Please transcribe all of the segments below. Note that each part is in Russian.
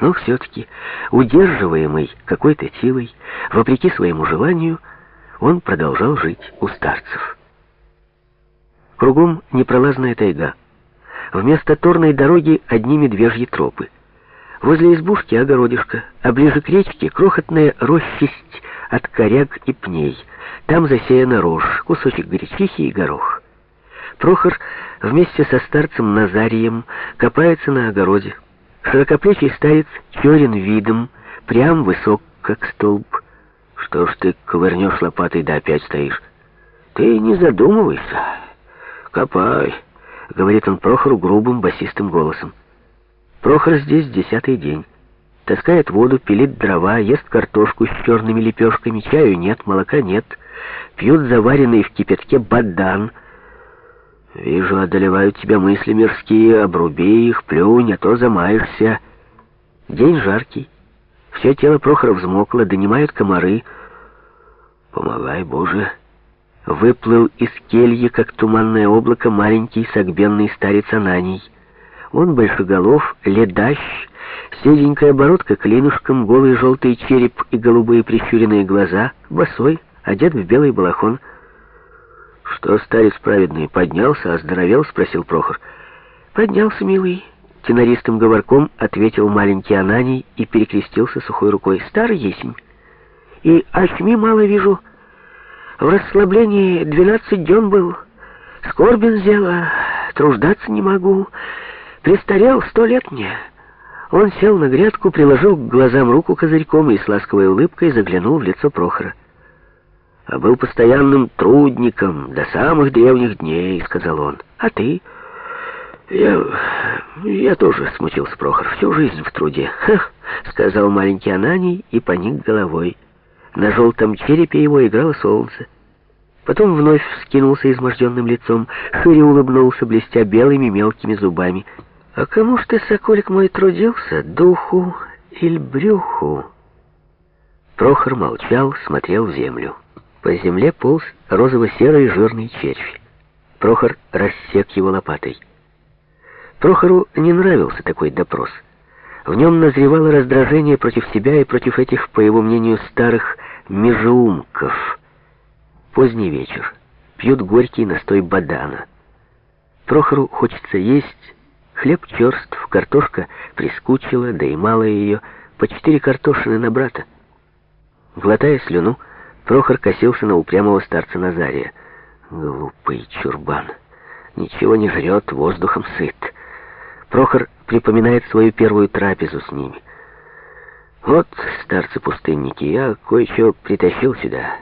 Но все-таки, удерживаемый какой-то силой, вопреки своему желанию, он продолжал жить у старцев. Кругом непролазная тайга. Вместо торной дороги одни медвежьи тропы. Возле избушки огородишко, а ближе к речке крохотная рощисть от коряг и пней. Там засеяна рожь, кусочек гречихи и горох. Прохор вместе со старцем Назарием копается на огороде. Широкоплечий старец черен видом, прям высок, как столб. Что ж ты ковырнешь лопатой да опять стоишь? Ты не задумывайся. Копай, говорит он Прохору грубым басистым голосом. Прохор здесь десятый день. Таскает воду, пилит дрова, ест картошку с черными лепешками, чаю нет, молока нет. Пьют заваренный в кипятке бадан — Вижу, одолевают тебя мысли мирские, обруби их, плюнь, а то замаешься. День жаркий. Все тело Прохора взмокло, донимают комары. Помогай, Боже. Выплыл из кельи, как туманное облако, маленький согбенный старец Ананий. Он большеголов, ледащ, седенькая бородка клинушком, голый желтый череп и голубые прищуренные глаза, босой, одет в белый балахон — «Что, старец праведный, поднялся, оздоровел?» — спросил Прохор. «Поднялся, милый». Тенористым говорком ответил маленький Ананий и перекрестился сухой рукой. «Старый есмь. И очми мало вижу. В расслаблении двенадцать дён был. Скорбен зела, труждаться не могу. Престарел сто лет мне». Он сел на грядку, приложил к глазам руку козырьком и с ласковой улыбкой заглянул в лицо Прохора а был постоянным трудником до самых древних дней», — сказал он. «А ты?» «Я... я тоже смутился, Прохор, всю жизнь в труде». «Ха!» — сказал маленький Ананий и поник головой. На желтом черепе его играло солнце. Потом вновь вскинулся изможденным лицом, шире улыбнулся, блестя белыми мелкими зубами. «А кому ж ты, соколик мой, трудился, духу или брюху?» Прохор молчал, смотрел в землю. По земле полз розово-серый жирный червь. Прохор рассек его лопатой. Прохору не нравился такой допрос. В нем назревало раздражение против себя и против этих, по его мнению, старых межеумков. Поздний вечер. Пьют горький настой бадана. Прохору хочется есть. Хлеб черств, картошка прискучила, да и мало ее. По четыре картошины на брата. Глотая слюну, Прохор косился на упрямого старца Назария. Глупый чурбан. Ничего не жрет, воздухом сыт. Прохор припоминает свою первую трапезу с ними. Вот, старцы-пустынники, я кое-что притащил сюда.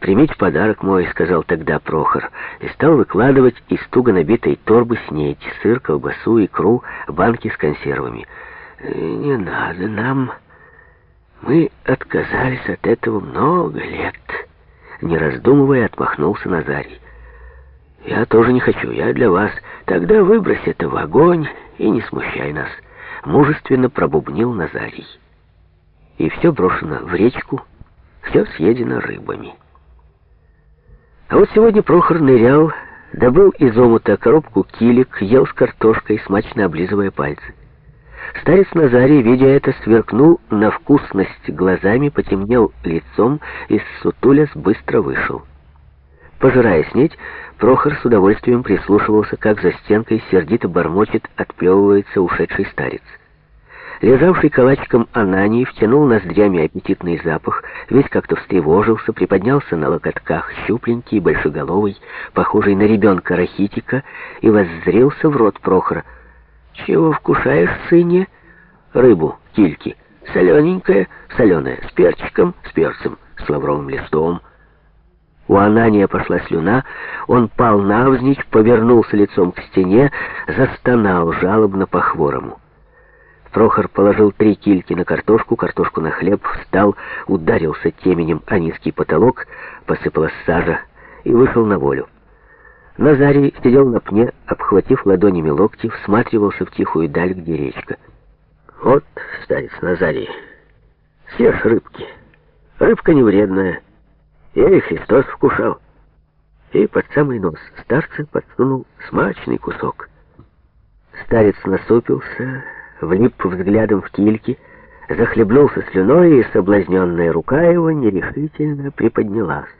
«Примите подарок мой», — сказал тогда Прохор, и стал выкладывать из туго набитой торбы снеть, сыр, колбасу, икру, банки с консервами. «Не надо нам...» Мы отказались от этого много лет. Не раздумывая, отмахнулся Назарий. Я тоже не хочу, я для вас. Тогда выбрось это в огонь и не смущай нас. Мужественно пробубнил Назарий. И все брошено в речку, все съедено рыбами. А вот сегодня Прохор нырял, добыл из омута коробку килик, ел с картошкой, смачно облизывая пальцы. Старец Назарий, видя это, сверкнул на вкусность глазами, потемнел лицом и сутуляс быстро вышел. Пожирая снеть, Прохор с удовольствием прислушивался, как за стенкой сердито бормочет, отплевывается ушедший старец. Лежавший калачиком Ананий втянул ноздрями аппетитный запах, весь как-то встревожился, приподнялся на локотках, щупленький, большеголовый, похожий на ребенка Рахитика, и воззрелся в рот Прохора — «Чего вкушаешь, сыне?» «Рыбу, кильки. Солененькая, соленая, с перчиком, с перцем, с лавровым листом». У Анания пошла слюна, он пал навзничь, повернулся лицом к стене, застонал жалобно по-хворому. Прохор положил три кильки на картошку, картошку на хлеб, встал, ударился теменем о низкий потолок, посыпалась сажа и вышел на волю. Назарий сидел на пне, обхватив ладонями локти, всматривался в тихую даль, где речка. «Вот, старец Назарий, съешь рыбки. Рыбка не вредная. Я и Христос вкушал». И под самый нос старца подсунул смачный кусок. Старец насупился, влип взглядом в кильки, захлебнулся слюной, и соблазненная рука его нерешительно приподнялась.